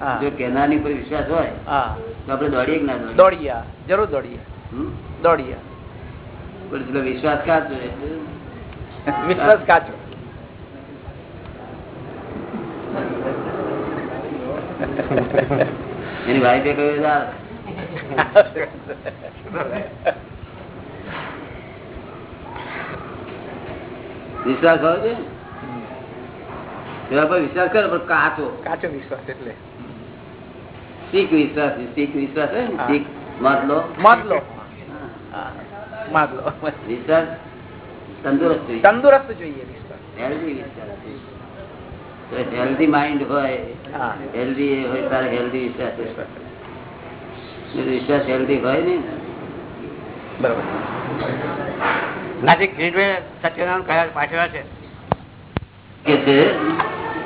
જો કેનારની પર વિશ્વાસ હોય હા. તો આપણે દોડીએ કે ના દોડીએ? જરૂર દોડીએ. દોડીયા દોડીએ. પણ પેલો વિશ્વાસ કાચો એટલે વિશ્વાસ કાચો. એની વાઈફે કહ્યું યાર વિશ્વાસ હોય છે વિશ્વાસ કરો પણ કાચો. કાચો વિશ્વાસ એટલે. શીખ વિશ્વાસ શીખ વિશ્વાસ. શીખ મત લો મત લો મત લો વિશ્વાસ તંદુરસ્ત જોઈએ. તંદુરસ્ત જોઈએ હેલ્ધી વિશ્વાસ હેલ્ધી માઇન્ડ હોય હા. હેલ્ધી હોય તારે હેલ્ધી વિશ્વાસ. વિશ્વાસ હેલ્ધી હોય ને. બરોબર. નાથી કિરીટભાઈ સત્યનારાયણ કયા પાછળ છે?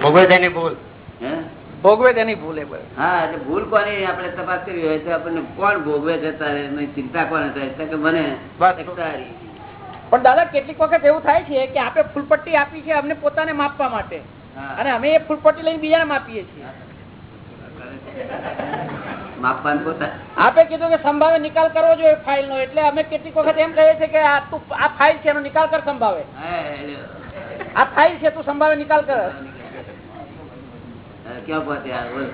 ભોગવે તેની ભૂલ. હે? ભોગવે તેની ભૂલે હા એટલે ભૂલ કોની આપણે તપાસ કરવી હોય તો આપણને કોણ ભોગવે છે તારે? ચિંતા કોને થાય? કે મને પણ દાદા કેટલીક વખત એવું થાય છે કે આપણે ફૂલપટ્ટી આપી છે અમને પોતાને માપવા માટે. અને અમે એ ફૂલપટ્ટી લઈને બીજાને માપીએ છીએ. આપે કીધું કે સંભાવે નિકાલ કરવો જોઈએ ફાઇલ નો એટલે અમે કેટલીક વખત એમ કહીએ છીએ કે આ તું આ ફાઇલ છે એનો નિકાલ કર સંભાવે. આ ફાઇલ છે તું સંભાવે નિકાલ કર. બોલ.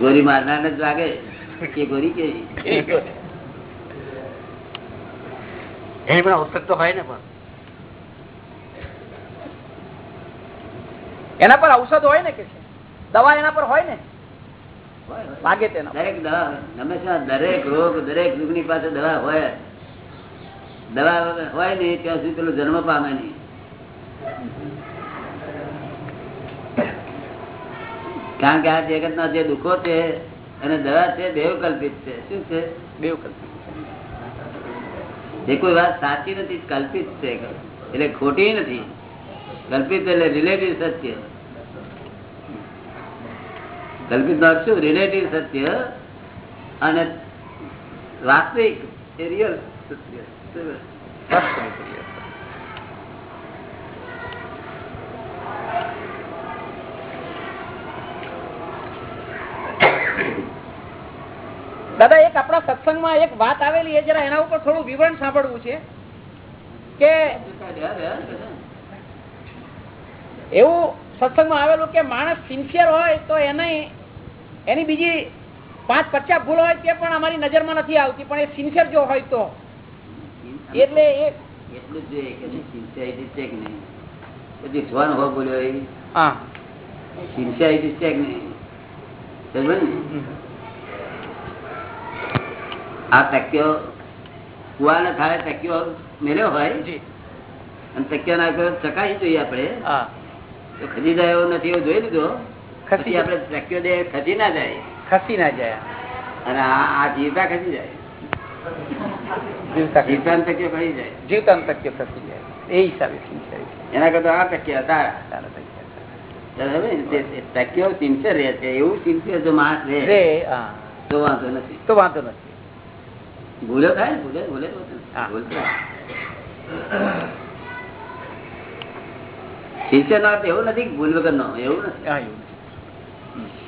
ગોરી મારનાર જ લાગે કે ગોરી કે? એની પણ ઔષધ તો હોય ને પણ. એના પર ઔષધ હોય ને કે દવા એના પર હોય ને. લાગે તેના દરેક દવા હંમેશા દરેક રોગ દરેક રોગની પાસે દવા હોય. દવા વગર હોય નહીં, ત્યાં સુધી પેલો જન્મ પામે નહીં. કારણ કે આ જગત ના જે દુઃખો છે અને દવા છે દેવ કલ્પિત છે. શું છે? બેવ કલ્પી એ કોઈ વાત સાચી નથી કલ્પિત છે. એટલે ખોટી નથી. કલ્પિત એટલે રિલેટિવ સત્ય. કલ્પિત નો શું? રિલેટિવ સત્ય અને વાસ્તવિક, એ રિયલ સત્ય. દાદા, એક આપણા સત્સંગમાં એક વાત આવેલી છે, જરા એના ઉપર થોડું વિવરણ સાંભળવું છે કે એવું સત્સંગમાં આવેલું કે માણસ સિન્સિયર હોય તો એને એની બીજી પાંચ પચાસ ભૂલ હોય તે પણ અમારી નજરમાં નથી આવતી, પણ એ સિન્સિયર જો હોય તો એટલે એ એટલું જ જોઈએ કે સિન્સિયરિટી છે કે નહીં પછી સ્વન હો બોલ્યો એ. સિન્સિયરિટી ચેક નહીં? આ ટક્યો કુવાને થાય ટક્યો મેળ્યો હોય અને ટક્યો ના કર્યો ચકાસી જોઈએ આપણે. હા. તો ખસી જાય એવો નથી એવું જોઈ લીધો. ખસી આપણે ટક્યો દે ખસી ના જાય. ખસી ના જાય. અને આ આ જીવતા ખસી જાય. જીવતા જીવતા ખસી જાય. જીવતા તક્ય ખસી જાય. એ હિસાબે એના કરતા આ ટક્યા તારા સારા તક્ય ત્યારે હવે તે- તે ટક્યો સિન્સિયર રહે છે એવું સિન્સિયર જો માણસ રહે તો વાંધો નથી. તો વાંધો નથી. ભૂલો થાય ભૂલે સિન્સિયર નો એવું નથી ભૂલ વગર નો એવું નથી.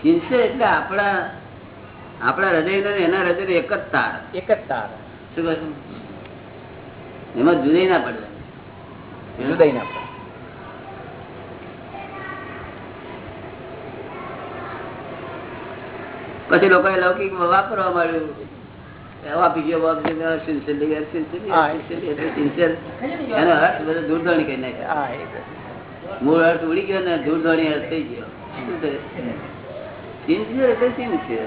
સિન્સિયર એટલે આપણા આપણા હૃદય એના હૃદય એક જ તાર. એક જ તાર. શું કહું એમાં જુદાઈ ના પડે. જુદાઈ ના પડે. પછી લોકો લૌકિક વાપરવા માંડ્યું. મૂળ અર્થ ઉડી ગયો ને દૂરધણી અર્થ થઈ ગયો. શું કરે સિન્સિયર એટલે સિન્સિયર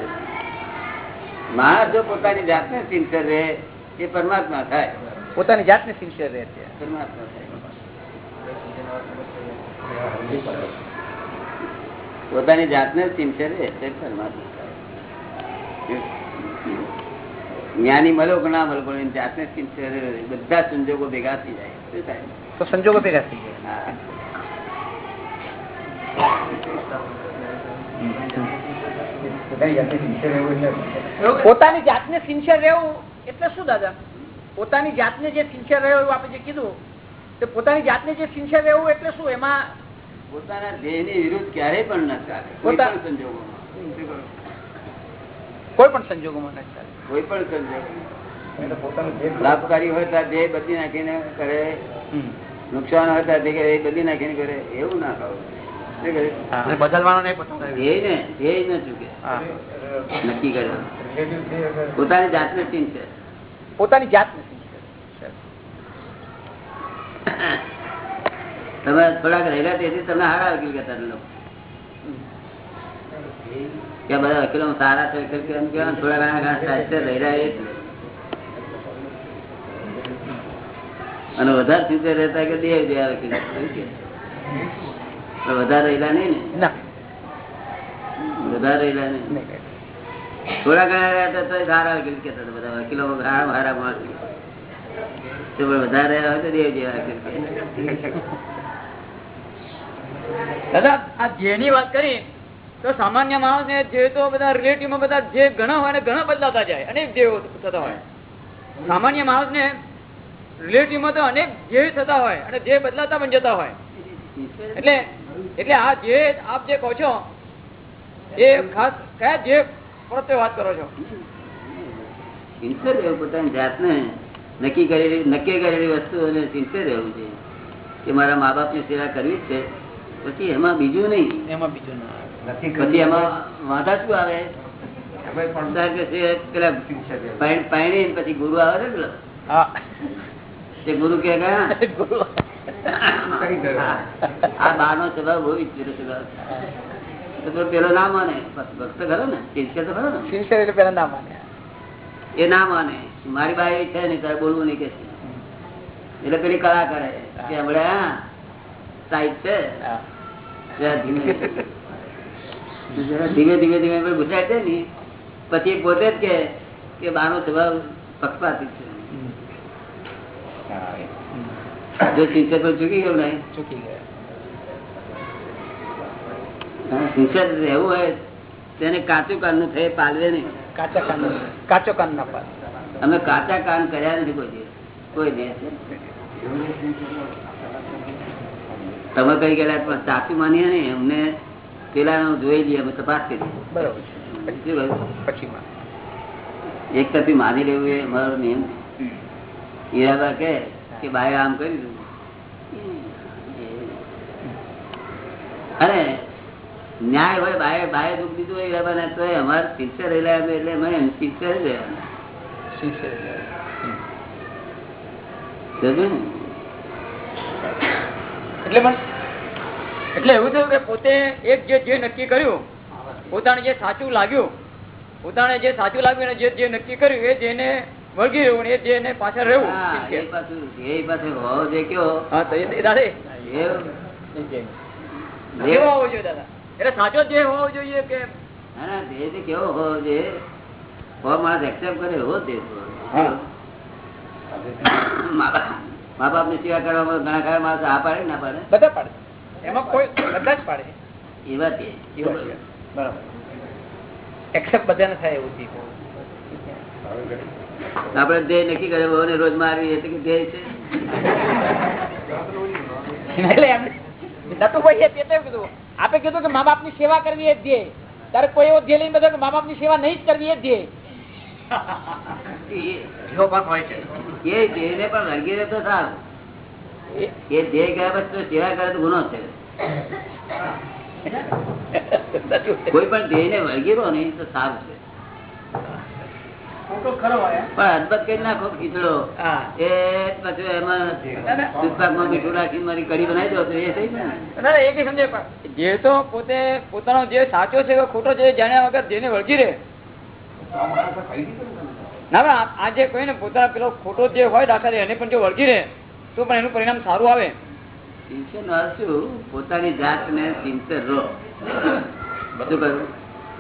માણસ જો પોતાની જાતને સિન્સિયર રહે એ પરમાત્મા થાય. પોતાની જાતને સિન્સિયર રહે છે. પરમાત્મા થાય. પોતાની જાતને સિન્સિયર રહે તે પરમાત્મા થાય. જ્ઞાની મળો કે ના મળ્યો પણ જાતને સિન્સિયર બધા સંજોગો ભેગા થઈ જાય. શું થાય? તો સંજોગો ભેગા થઈ જાય. હા. પોતાની જાતને સિન્સિયર રહેવું એટલે શું દાદા? પોતાની જાતને જે સિન્સિયર રહ્યો એવું આપણે જે કીધું તો પોતાની જાતને જે સિન્સિયર રહેવું એટલે શું? એમાં પોતાના ધ્યેયની વિરુદ્ધ ક્યારેય પણ ન ચાલે. કોઈ પણ સંજોગોમાં. કોઈ પણ સંજોગોમાં ન ચાલે. કોઈ પણ સંજોગોમાં. લાભકારી હોય તો દેહ બદલી નાખીને કરે. નુકસાન હોય તો બદલી નાખીને કરે. એવું ના ખાવું બદલવાનો નહીં. નક્કી કર્યો. પોતાની જાતને પોતાની જાતને તમે થોડાક રહેલા તેથી તમને હારા વકીલ કહેતા લોકો? કે બધા વકીલો સારા છે થોડા ઘણા ઘણા સાહિત્ય રહેલા એટલે અને વધારે સિત્તેર રહેતા કે દેવ દેવા વકીલ વધારે રહેલા નહીં ને? વધારે રહેલા નહીં? નહીં. થોડા ઘણા રહેતા તો સારા વકીલ કહેતા બધા વકીલો હારા હારા માણસ વધારે રહ્યા હોય તો દેવ જેવા દાદા આ ધ્યેયની વાત કરી તો સામાન્ય માણસ ને જે તો બધા રિલેટિવમાં બધા જે ઘણા હોય ને ઘણા બદલાતા જાય અનેક દેવો થતા હોય. સામાન્ય માણસ ને રિલેટિવમાં તો અનેક ધ્યેય થતા હોય અને ધ્યેય બદલાતા પણ જતા હોય. એટલે એટલે આ જે આપ જે કહો છો એ ખાસ કયા જે પ્રત્યે વાત કરો છો? સિન્સિયર રહેવું પોતાની જાતને નક્કી કરેલી નક્કી કરેલી વસ્તુઓને સિન્સિયર રહેવું છે. કે મારા મા બાપની સેવા કરવી છે. પછી એમાં બીજું નહીં. એમાં બીજું ના. પછી એમાં વાંધા શું આવે? પેલા પાણી પાણી પછી ગુરુ આવે તે ગુરુ કે કે, ગુરુ. આ બા સ્વભાવ બહુ વિચિત્ર સ્વભાવ પેલો ના માને. ભક્ત ખરો ને? સિન્સિયર તો ખરો ને? Sincere એટલે પેલા ના માને. એ ના માને. મારી બા છે ને તારે બોલવું નહીં કે એટલે પેલી કળા કરે. કે હમણાં સાઈડ છે. ધીમે. ધીમે ધીમે ધીમે છે ને પછી પોતે જ કે બાનો સ્વભાવ પક્ષપાતી છે. જો શિક્ષક ચૂકી ગયો નહીં ચૂકી ગયા. સિન્સિયર રહેવું હોય તેને કાચું કાનનું થઈ પાલવે નહીં. કાચા કાન કાચો કાન ના પાડે અમે કાચા કાન કર્યા નથી કોઈ કોઈ તમે કઈ ગયેલા પણ સાચું માનીએ ને અમને પેલા જોઈ લઈએ અમે તપાસ કરી બરોબર એક તરફી માની લેવું એ અમારો નિયમ હીરાબા કે કે ભાઈ આમ કરી દીધું અરે ન્યાય હોય ભાઈ ભાઈ દુઃખ દીધું હોય હીરાબા તો અમારે સિન્સિયર રહેલા એટલે અમે સિન્સિયર જ રહેવાના. એટલે એટલે એવું થયું કે પોતે એક જે જે નક્કી કર્યું પોતાને જે સાચું લાગ્યું પોતાને જે સાચું લાગ્યું અને જે જે નક્કી કર્યું એ જેને વળગી રહેવું ને એ જેને પાછળ રહેવું. એ પાછું એ પાછું હોવો જે કયો હા તો એ દાદા એ કેવો હોવો જોઈએ દાદા. એટલે સાચો જે હોવો જોઈએ કે ના, ના, દેહ જે કેવો હોવો જોઈએ? હો માણસ એક્સેપ્ટ કરે એવો દેહ મા બાપ- મા બાપની સેવા કરવામાં ઘણા ખરા માણસ આ પાડે ના પાડે? બધા પાડે. એમાં કોઈ બધા જ પાડે. એવા તે એવા બરાબર. એક્સેપ્ટ બધાને થાય એવું આપડે ધ્યેય નક્કી કરે બહુ રોજ મારવી એટલે કે ધ્યેય છે. આપે કીધું કે મા બાપની સેવા કરવી એ જ ધ્યેય. તારે કોઈ એવો ધ્યેય લઈને બધો કે મા બાપની સેવા નહીં જ કરવી એ ધ્યેય. એ- પણ સારું. ધ્યેય ગયા પછી સેવા કરે તો ગુનો છે. કોઈ પણ ધ્યેય ને વળગી રહો ને તો સારું છે. પણ અદબત કરી નાખો ખીચડો. એ પછી એમાં દૂધપાકમાં મીઠું રાખીને મારી કઢી બનાવી દો તો એ થઈ ને. એ કઈ સમજે જે તો પોતે પોતાનો જે સાચો છે ખોટો છે જાણ્યા વગર જેને વળગી રહે. ના પણ આ- આ જે કહ્યું ને પોતાના પેલો ખોટો જે હોય દાખલા એને પણ જો વળગી રહે તો પણ એનું પરિણામ સારું આવે. નો? પોતાની જાતને સિન્સિયર રહો. બધું કહ્યું?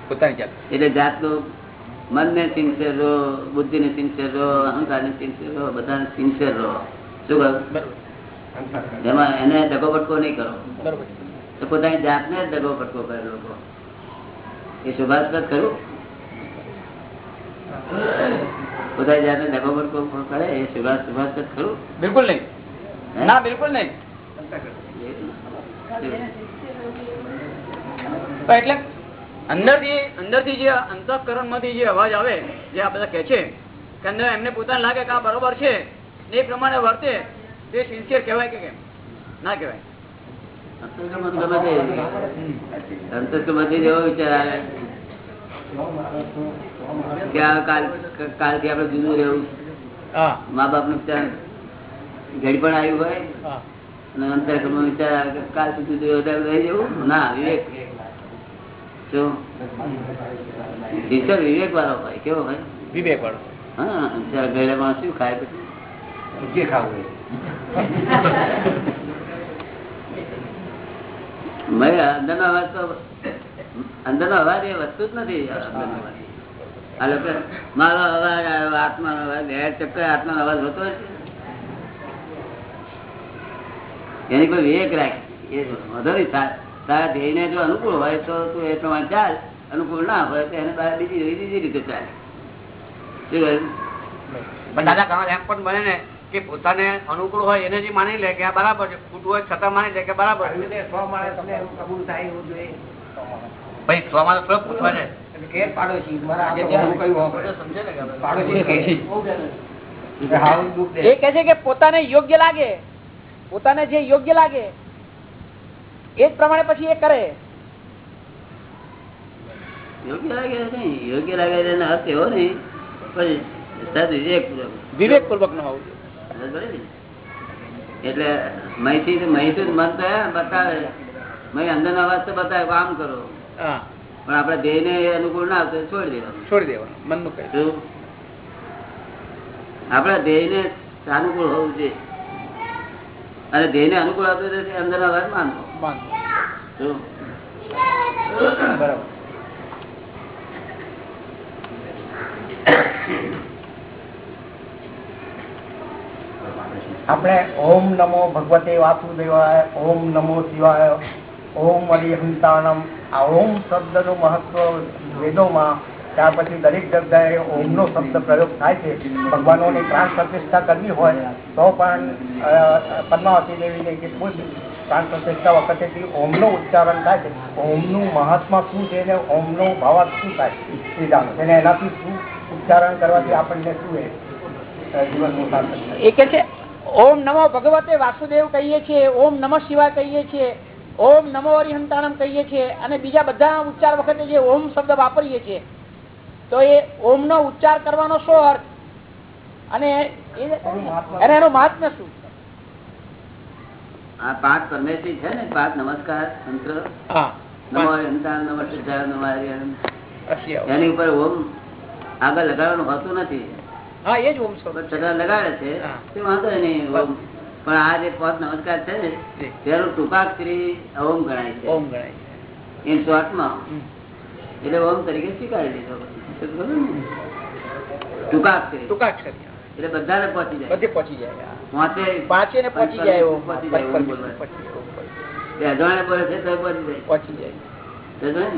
પોતાની જાત. એટલે જાતનું મનને સિન્સિયર રહો બુદ્ધિ ને સિન્સિયર રહો અહંકાર ને સિન્સિયર રહો બધાને સિન્સિયર રહો. શું કહ્યું? એમાં એને ડગો પટકો નહીં કરો. તો પોતાની જાતને ડગો પટકો કરે લોકો. એ શુભાસ્પદ ખરું? પોતાની જાતને ડગો પટકો કરે એ શુભાસ શુભાસ્પદ ખરું? બિલકુલ નહીં. ના બિલકુલ નહીં. એટલે અંદરથી અંદરથી જે અંતઃકરણમાંથી જે અવાજ આવે જે આ બધા કે છે કે અંદર એમને પોતાને લાગે કે આ બરોબર છે એ પ્રમાણે વર્તે તે સિન્સિયર કહેવાય કે કેમ? ના કહેવાય. જેવો વિચાર આવે કે આ કાલ કાલથી આપણે જુદું રહેવું. મા બાપનું વિચાર ઘડી પણ આવ્યું હોય અને અંતસ્કરણમાં વિચાર આવે કે કાલ સુધી જુદું રહી જવું? ના વિવેક. ટીચર વિવેક વાળો ભાઈ કેવો ભાઈ? વિવેક વાળો હા ઘરેમાં શું ખાય પછી? જે ખાવું અંદરનો અવાજ તો અંદરનો અવાજ એ વસ્તુ જ નથી. આ લોકો મારો અવાજ આવ્યો આત્માનો અવાજ બે ચક્કર આત્માનો અવાજ હોતો એની કોઈ વિવેક રાખી. એ વધારે તા- તારા ધ્યેયને જો અનુકૂળ હોય તો તું એ પ્રમાણે ચાલ. અનુકૂળ ના હોય તો એને તારા બીજી બીજી રીતે ચાલે. દાદા એમ પણ બને ને કે પોતાને અનુકૂળ હોય એને જે માની લે કે આ બરાબર છે ખોટું હોય છતાં માની લે કે બરાબર છે. ભાઈ તો પૂછવા છે. એ કે છે કે પોતાને યોગ્ય લાગે. પોતાને જે યોગ્ય લાગે એ જ પ્રમાણે પછી એ કરે. યોગ્ય લાગે નહીં. યોગ્ય લાગે એનો અર્થ એવો નહીં પણ વિવેક પૂર્વક નો હોવું એટલે મહીથી મહીથી જ મન બતાવે. મહી અંદરનો અવાજ તો બતાવે આમ કરો. પણ આપડે દેહ ને અનુકૂળ ના આવતો છોડી દેવાનું. છોડી દેવાનું. મનનું કહે. શું? આપડા દેહ ને સાનુકૂળ હોવું જોઈએ. અને દેહ ને અનુકૂળ આવતો અંદર અવાજ માનવો. શું બરાબર આપણે ઓમ નમો ભગવતે વાસુદેવાય, ઓમ નમો શિવાય, ઓમ અરિહંતાણમ આ ઓમ શબ્દનું મહત્વ વેદોમાં, ત્યાર પછી દરેક જગ્યાએ ઓમનો શબ્દ પ્રયોગ થાય છે. ભગવાનોની પ્રાણ પ્રતિષ્ઠા કરવી હોય તો પણ પદ્માવતી દેવીને કે કોઈ પ્રાણ પ્રતિષ્ઠા વખતે ઓમનો ઉચ્ચારણ થાય છે. ઓમનું મહાત્મા શું છે ને ઓમનો ભાવાર્થ શું થાય જાણો અને એનાથી શું ઉચ્ચારણ કરવાથી આપણને શું એ જીવનનું સાર્થક એ કે છે ઓમ નમો ભગવતે વાસુદેવ કહીએ છીએ ઓમ નમઃ શિવાય કહીએ છીએ ઓમ નમો હરિહંતાણમ કહીએ છીએ અને બીજા બધા ઉચ્ચાર વખતે જે ઓમ શબ્દ વાપરીએ છીએ તો એ ઓમ નો ઉચ્ચાર કરવાનો શું અર્થ? અને એનો અને એનું મહાત્મ્ય શું? આ પાંચ પરમેશ્વરી છે ને? પાંચ નમસ્કાર મંત્ર. નમો. એની ઉપર ઓમ આગળ લગાડવાનું હોતું નથી. હા એ જ ઓમ શબ્દ પણ છતાં લગાડે છે. તે વાંધો નહીં ઓમ. પણ આ જે પાંચ નમસ્કાર છે ને. તેનું ટૂંકાક્ષરી ઓમ ગણાય છે. ઓમ ગણાય છે. ઇન શોર્ટમાં. એટલે ઓમ તરીકે સ્વીકારી લીધો? ટૂંકાક્ષરી ટૂંકાક્ષરી એટલે બધાને પહોંચી જાય. બધે પહોંચી જાય. પહોંચે પાંચે ને પહોંચી જાય એવો. પહોંચી જાય બે અજાણે બોલે છે તો પહોંચી જાય. પહોંચી જાય.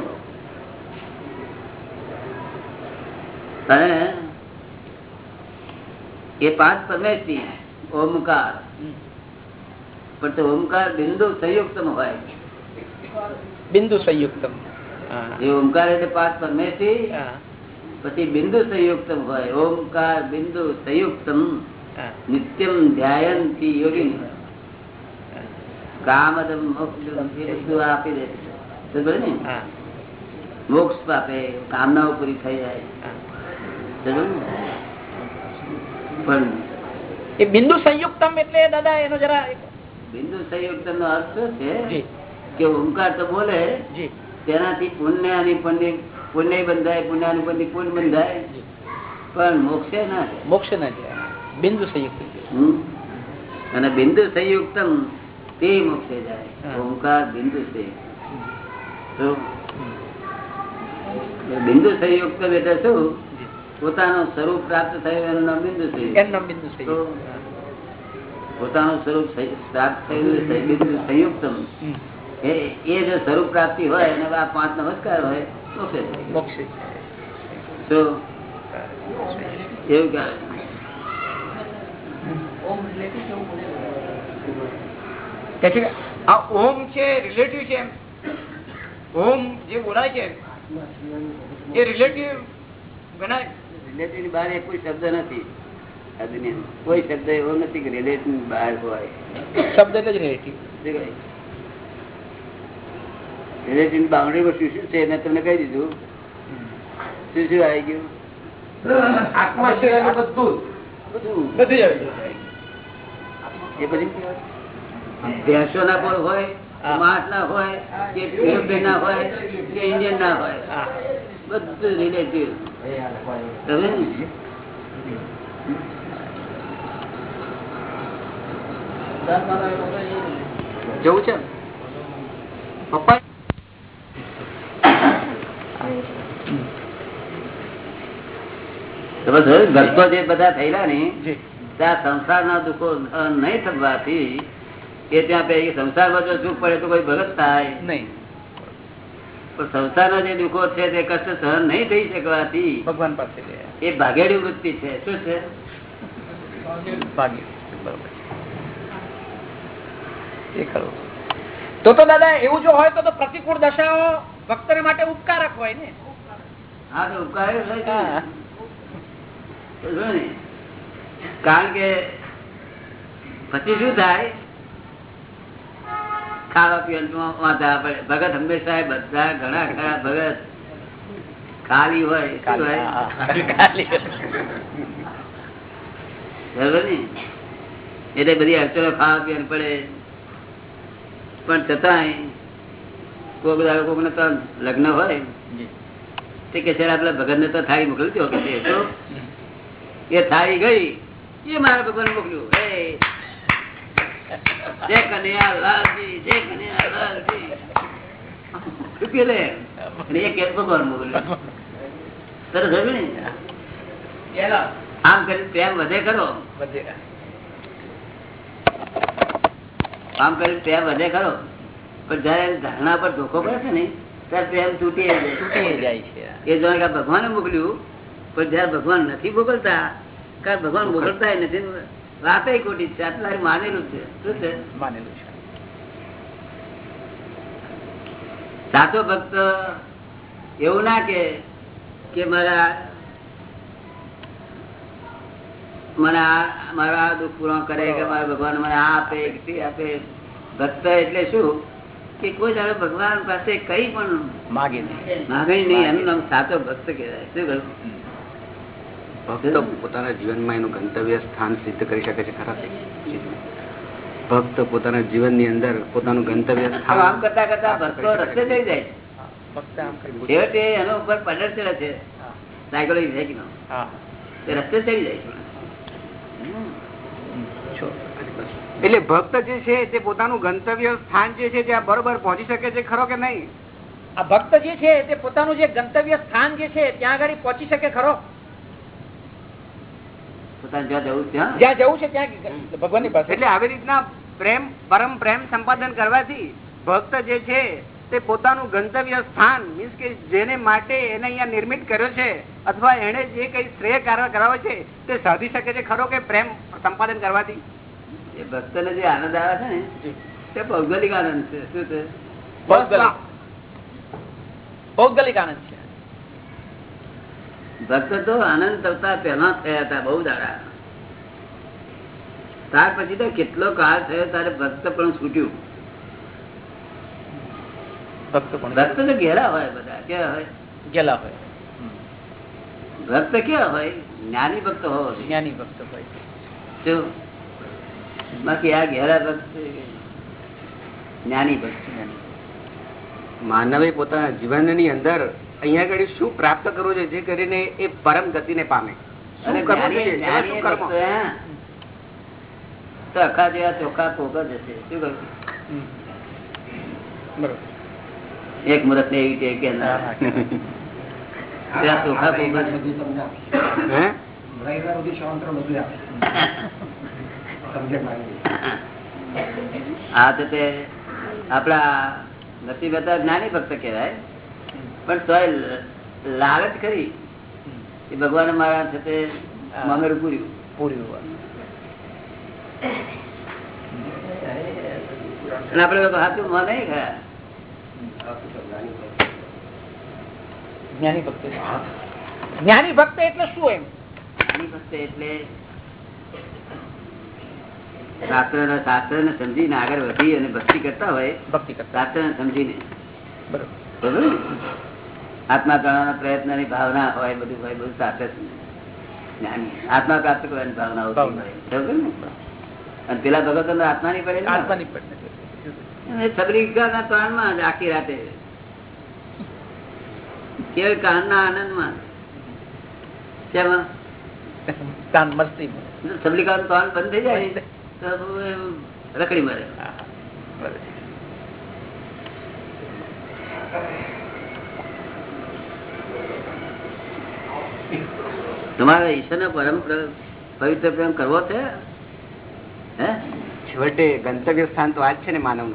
અને એ પાંચ પરમેશ્વરી ઓમકાર. પણ તે ઓમકાર બિંદુ સંયુક્ત હોય. બિંદુ સંયુક્તમ. એ ઓમકાર એટલે પાંચ પરમેશ્વરી. હા. પછી બિંદુ સંયુક્ત હોય. ઓમકાર બિંદુ સંયુક્તમ. નિત્યમ ધ્યાયંતી યોગી કામદમ મોક્ષ આપી દે ને? મોક્ષ આપે કામનાઓ પૂરી થઈ જાય? પણ એ બિંદુ સંયુક્તમ એટલે દાદા એનો જરા બિંદુ સંયુક્ત નો અર્થ શું છે? કે ઓમકાર તો બોલે તેનાથી પુણ્ય અને પુણ્ય પુણ્ય બંધાય પુણ્ય અને પુણ્ય બંધાય પણ મોક્ષે ના મોક્ષ ના જાય. બિંદુ સંયુક્ત અને બિંદુ સંયુક્તમ તે મોક્ષે જાય. ઓમકાર બિંદુ સંયુક્ત બિંદુ સંયુક્ત એટલે શું? પોતાનું સ્વરૂપ પ્રાપ્ત થયું એનું નામ બિંદુ સંયુક્ત એનું બિંદુ સંયુક્ત પોતાનું સ્વરૂપ પ્રાપ્ત થયું બિંદુ સંયુક્તમ. એ જે સ્વરૂપ પ્રાપ્તિ હોય અને આ પાંચ નમસ્કાર હોય મોક્ષે તો એવું કહેવાય કે આ ઓમ છે રિલેટિવ છે ઓમ જે બોલાય છે એ રિલેટિવ ગણાય રિલેટિવની બહાર એક કોઈ શબ્દ નથી આ દુનિયામાં. કોઈ શબ્દ એવો નથી કે રિલેટિવ બહાર હોય. શબ્દ એટલે જ રિલેટિવ રિલેટિવ બાઉન્ડ્રી બાઉન્ડ્રીમાં શું શું છે મેં તમને કહી દીધું. શું શું આવી ગયું? આત્મા બધું બધું. બધું આવી એ પછી ભેંસો ના પણ હોય માસ ના હોય કે યુરોપિયન ના હોય કે ઇન્ડિયન ના હોય બધું રિલેટિવ તમે? જવું છે? પપ્પા? તમે જે બધા થયેલા ને ત્યાં સંસારના દુઃખો નહીં થવાથી કે ત્યાં પછી સંસારમાં જો સુખ પડે તો કોઈ ભગત થાય. નહીં. પણ સંસારના જે દુઃખો છે તે કષ્ટ સહન નહીં થઈ શકવાથી ભગવાન પાસે એ ભાગેડી વૃત્તિ છે. શું છે? એ ખરું. તો તો દાદા એવું જો હોય તો તો પ્રતિકૂળ દશાઓ ભક્ત માટે ઉપકારક હોય ને? હા તો ઉપકાર જ હોય છે ને. હા. તો જો ને કારણ કે પછી શું થાય? ખાવા પીવાનું વાંધા પડે ભગત હંમેશા બધા ઘણા ખરા ભગત ખાલી હોય. બરોબર ને? એટલે બધી અડચણો ખાવા પીવાની પડે. પણ છતાંય કોક દાડો કોક ને તો લગ્ન હોય તે કે છે આપડે ભગત ને તો થાળી મોકલતી કે એ થાળી ગઈ એ મારા ભગવાન મોકલ્યું. જય કનૈયા લાલજી જય કનૈયા લાલજી રૂપિયો લે. અને એ કે ભગવાન મોકલ્યું. સરસ હતું ને આમ કરી પ્રેમ વધે ખરો? આમ કરી પ્રેમ વધે ખરો? પણ જયારે ધારણા પર ધોખો પડે છે ને ત્યારે પ્રેમ તૂટી જાય. તૂટી જાય છે. એ જાણે ભગવાને મોકલ્યું પણ જયારે ભગવાન નથી મોકલતા કારણ ભગવાન મોકલતા નથી. વાત ખોટી છે આટલા માનેલું છે. શું છે? માનેલું છે. સાચો ભક્ત એવું ના કે મારા મને મારા દુઃખ પૂરો કરે કે મારા ભગવાન મને આ આપે તે આપે. ભક્ત એટલે શું? કે કોઈ જાણે ભગવાન પાસે કઈ પણ માગે નહીં. માગે નહીં એનું નામ સાચો ભક્ત કહેવાય. શું કહ્યું? ભક્ત પોતાના જીવનમાં એનું ગંતવ્ય સ્થાન સિદ્ધ કરી શકે છે ખરા ભક્ત પોતાના જીવનની અંદર પોતાનું ગંતવ્ય આમ કરતા કરતા ભક્તો રસ્તે થઈ જાય. ફક્ત આમ કરી છેવટે એનો ઉપર પડર ચડે છે સાયકોલોજી છે કે તે રસ્તે ચડી જાય. છે એટલે ભક્ત જે છે તે પોતાનું ગંતવ્ય સ્થાન જે છે ત્યાં બરોબર પહોંચી શકે છે ખરો કે નહીં? આ ભક્ત જે છે તે પોતાનું જે ગંતવ્ય સ્થાન જે છે ત્યાં આગળ પહોંચી શકે ખરો? જ્યાં જવું છે ત્યાં પાસે. એટલે આવી રીતના પ્રેમ પરમ પ્રેમ સંપાદન કરવાથી ભક્ત જે છે તે પોતાનું ગંતવ્ય સ્થાન મીન્સ કે જેને માટે એને અહીંયા નિર્મિત કર્યો છે અથવા એને જે કઈ શ્રેય કાર્ય કરાવે છે તે સાધી શકે છે ખરો કે પ્રેમ સંપાદન કરવાથી? એ ભક્તને જે આનંદ આવે છે ને તે ભૌગોલિક આનંદ છે. શું છે? ભૌગોલિક આનંદ છે. ભક્ત તો આનંદ થતા પહેલા થયા હતા બહુ દાડા. ત્યાર પછી તો કેટલો કાળ થયો તારે ભક્ત પણ છૂટ્યું. ભક્ત તો ઘેરા હોય બધા કેવા હોય? ગેલા હોય. ભક્ત કેવા હોય? જ્ઞાની ભક્ત હોય જ્ઞાની ભક્ત હોય? બાકી આ ઘેરા ભક્ત? જ્ઞાની ભક્ત. માનવે પોતાના જીવનની અંદર અહીંયા આગળ શું પ્રાપ્ત કરવું છે જે કરીને એ પરમ ગતિને પામે. અને કર્મ? ભક્તો, હા. તો અખા જેવા ચોખ્ખા પોક જ હશે. શું કહ્યું? એક મુહૂર્ત ને એવી કે ના. ચોખ્ખા આ તો તે આપડા નથી બધા જ્ઞાની ભક્ત કહેવાય. પણ તો લાલચ કરી એ ભગવાને મારા તે મામેરું પૂર્યું. પૂર્યું અને આપડે લોકો હાથું માં નહીં ખરા જ્ઞાની ભક્ત જ્ઞાની ભક્ત એટલે શું એમ? જ્ઞાની ભક્ત એટલે શાસ્ત્ર શાસ્ત્ર ને સમજીને આગળ વધી અને ભક્તિ કરતા હોય ભક્તિ કરતા શાસ્ત્ર ને સમજીને. બરોબર ને? આત્મા જાણવાના પ્રયત્નની ભાવના હોય બધું હોય બધું સાથે આત્મા પ્રાપ્ત કરવાની ભાવના હોય. અને પેલા ભગત આત્મા ની? પડે. ને? આખી રાતે? કાન મસ્તી. બંધ થઈ જાય તો રખડી મરે. તમારે ઈશ્વર પરમ પવિત્ર પ્રેમ કરવો છે? છેવટે ગંતવ્ય સ્થાન તો આ જ છે ને માનવ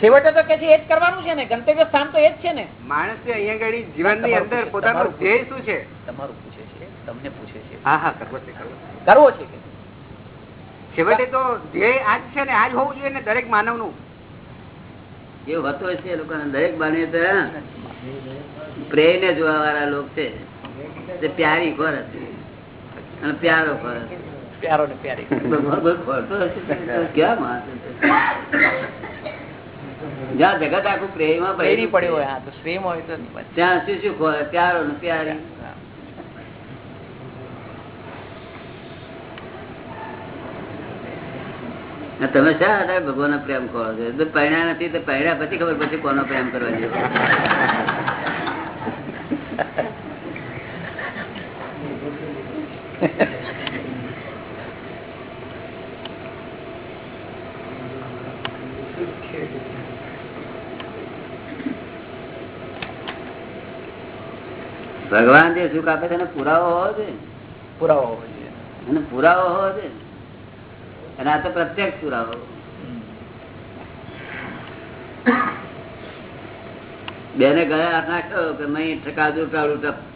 છેવટે તો કે છે એ જ કરવાનું છે ને? ગંતવ્ય સ્થાન તો એ જ છે ને? માણસે અહીંયા આગળ જીવનની અંદર પોતાનું ધ્યેય શું છે? તમારું પૂછે છે? તમને પૂછે છે? હા હા કરવો છે કરવો છે. છે છેવટે તો ધ્યેય આ જ છે ને? આ જ હોવું જોઈએ ને દરેક માનવનું? એવું હોતું હશે એ લોકોને દરેક બાણી પ્રેય ને જોવા વાળા લોકો છે. તે પ્યારી ખોર હતી. અને પ્યારો ખોર પ્યારો ને પ્યારી. ભગવાન કોઈ ખોરતો હશે તો ક્યાં માણસ જ્યાં જગત આખું પ્રેમમાં પ્રેરી પડ્યો હોય તો પ્રેમ હોય તો ત્યાં શું શું ખોરે પ્યારો ને પ્યારી. તમે શા આધારે ભગવાન પ્રેમ કરો છો? પહેણ્યા નથી તો પહેણ્યા પછી ખબર પછી કોનો પ્રેમ કરવા જેવો. ભગવાન જે સુખ આપે છે પુરાવો હોવો જોઈએ. પુરાવો હોવો જોઈએ. અને પુરાવો હોવો જોઈએ. અને આ તો પ્રત્યક્ષ પુરાવો. બેને ગયા નાખ્યો કે મહી ઠકાદું ટાળું ટપ.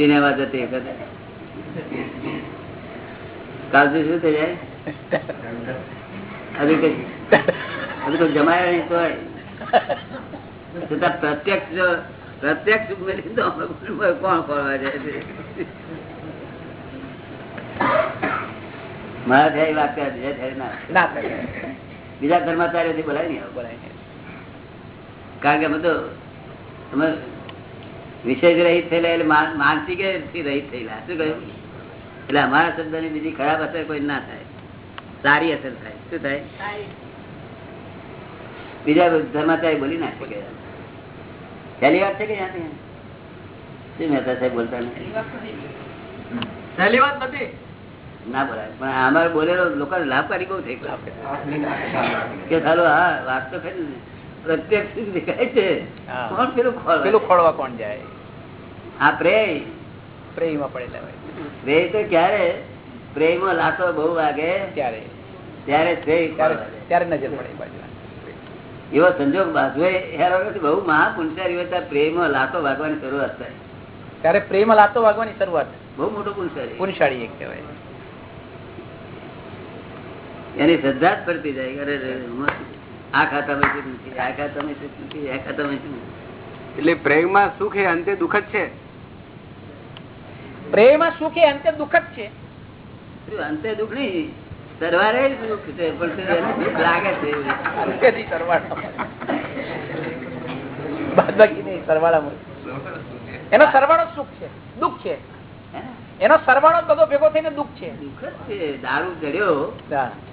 સિનેમા જતી વખતે. કાલથી શું થઈ જાય? હજુ કઈ હજુ કોઈ જમાય નહીં તોય. છતાં પ્રત્યક્ષ જો પ્રત્યક્ષ કોણ કરવા જાય છે? મારા થાય વાત કરે ના. બીજા ધર્માચાર્યોથી બોલાય નહીં. બોલાય કારણ કે બધું તો વિશેષ રહિત થયેલા એટલે માનસિકથી થયેલા. શું કહ્યું? એટલે અમારા શબ્દની બીજી ખરાબ અસર કોઈ ના થાય. સારી અસર થાય. શું થાય? બીજા ધર્માચાર્ય બોલી ના શકે. પહેલી વાત છે કે શું મહેતા સાહેબ બોલતા નથી? સહેલી વાત નથી. ના બોલાય. પણ અમારે બોલેલો લોકો લાભકારી બહુ થઈ ગયો કે ચાલો હા વાત તો ખરી ને. પ્રત્યક્ષ દેખાય છે. કોણ પેલું? પેલું ખોળવા કોણ જાય? આ પ્રેય. પ્રેમમાં પડેલા હોય. પ્રેય તો ક્યારે? પ્રેયમાં લાતો બહુ વાગે. ત્યારે. ત્યારે ત્યારે નજર પડે બાજુ એવો સંજોગ બહુ મહાપુંસારી લાતો વાગવાની શરૂઆત થાય. ત્યારે પ્રેમ લાતો વાગવાની શરૂઆત. બહુ મોટો પુંસારી પુનશાળી એક કહેવાય. એની શ્રદ્ધા જ પડતી જાય. અરે રે, હું આ ખાતામાં શું નથી આ ખાતામાં શું નથી આ ખાતામાં શું નથી. એટલે પ્રેમમાં સુખ એ અંતે દુઃખ જ છે. પ્રેમ સુખ એ અંતે દુઃખ જ છે. અંતે દુઃખ નહીં? સરવારે દુઃખ છે પણ દુઃખ લાગે છે અંતેથી સરવાળો. બાદબાકી નહીં સરવાળામાં એનો સરવાળો સુખ છે દુઃખ છે. એનો સરવાળો બધો ભેગો થઈને દુઃખ છે. દુઃખ જ છે દારૂ ચડ્યો.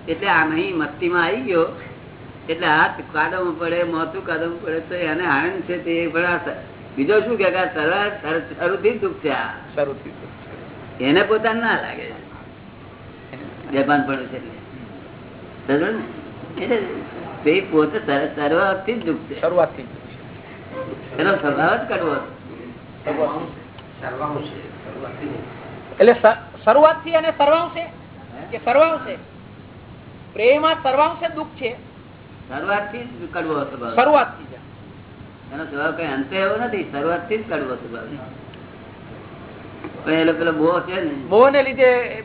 એટલે આ નહીં મસ્તીમાં આવી ગયો. એટલે હાથ કાઢવું પડે મોતું કાઢવું પડે તો એને આનંદ છે તે બીજો શું કે શરૂથી દુઃખ છે. એને પોતાને ના લાગે. બેભાન પણ છે એટલે. સમજો ને? એટલે તે પોતે શરૂઆતથી જ દુઃખ છે. શરૂઆતથી જ દુઃખ છે. એનો સ્વભાવ જ કરવો એટલે શરૂઆતથી અને સર્વાંશે? કે સર્વાંશે? પ્રેમમાં સર્વાંશે દુઃખ છે. શરૂઆતથી જ કડવો સ્વભાવ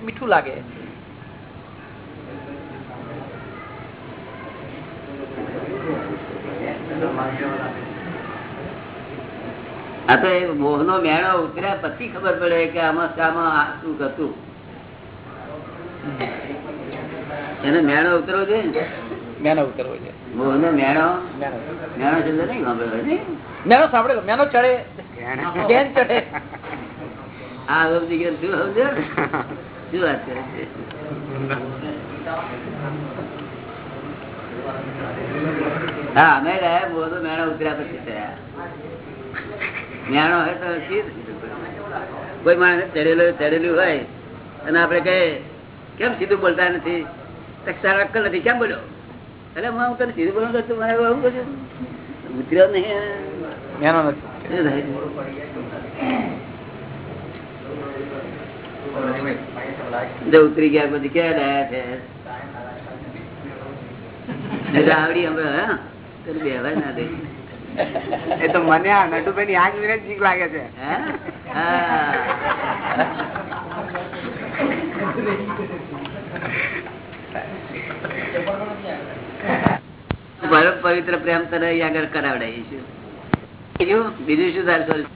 મીઠું લાગે. આ તો એ મોહ નો મેળો ઉતર્યા પછી ખબર પડે કે આમાં શામાં શું હતું. એને મેળો ઉતરવો જોઈએ મેનો ઉતરવો છે. મેળો મેનો નહીં મેનો ચડે. ગેન ચડે. આ શું શું વાત કરે છે? હા અમે રહ્યા મેળો ઉતર્યા પછી થયા. હોય તો? કોઈ માણસ ચડેલો ચડેલું હોય અને આપડે કહીએ કેમ સીધું બોલતા નથી? અક્કલ નથી કેમ બોલ્યો? એટલે હું આમ તને સીધું બોલું કહું મને એવું કહું ઉતર્યો નહીં એનો નથી. ઉતરી ગયા પછી ક્યાં રહ્યા છે? આવડી હમણાં હા. તને ના દે. એ તો મને આ નટુભાઈ ની આંખ જોઈને જ બીક લાગે છે. હા? પરમ પવિત્ર પ્રેમ તને આગળ કરાવડાવીશું. બીજું? બીજું શું તારું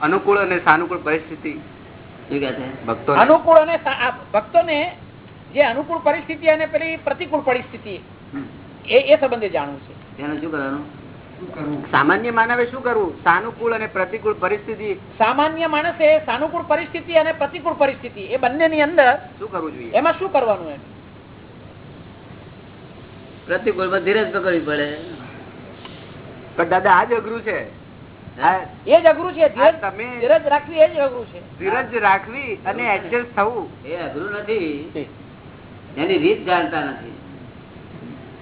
અનુકૂળ અને સાનુકૂળ પરિસ્થિતિ. અનુકૂળ અને ભક્તોને જે અનુકૂળ પરિસ્થિતિ અને પેલી પ્રતિકૂળ પરિસ્થિતિ એ એ સંબંધે જાણવું છે. તેનું શું કરવાનું? સામાન્ય માનવે શું કરવું? સાનુકૂળ અને પ્રતિકૂળ પરિસ્થિતિ. સામાન્ય માણસે સાનુકૂળ પરિસ્થિતિ અને પ્રતિકૂળ પરિસ્થિતિ એ બંનેની અંદર શું કરવું જોઈએ? એમાં શું કરવાનું એમ? પ્રતિકૂળમાં ધીરજ પકડવી પડે પણ દાદા આ જ અઘરું છે એ જ અઘરું છે ધીરજ ધીરજ રાખવી એ જ અઘરું છે ધીરજ રાખવી અને એડજસ્ટ થવું એ અઘરું નથી એની રીત જાણતા નથી